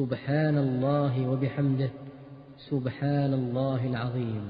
سبحان الله وبحمده سبحان الله العظيم.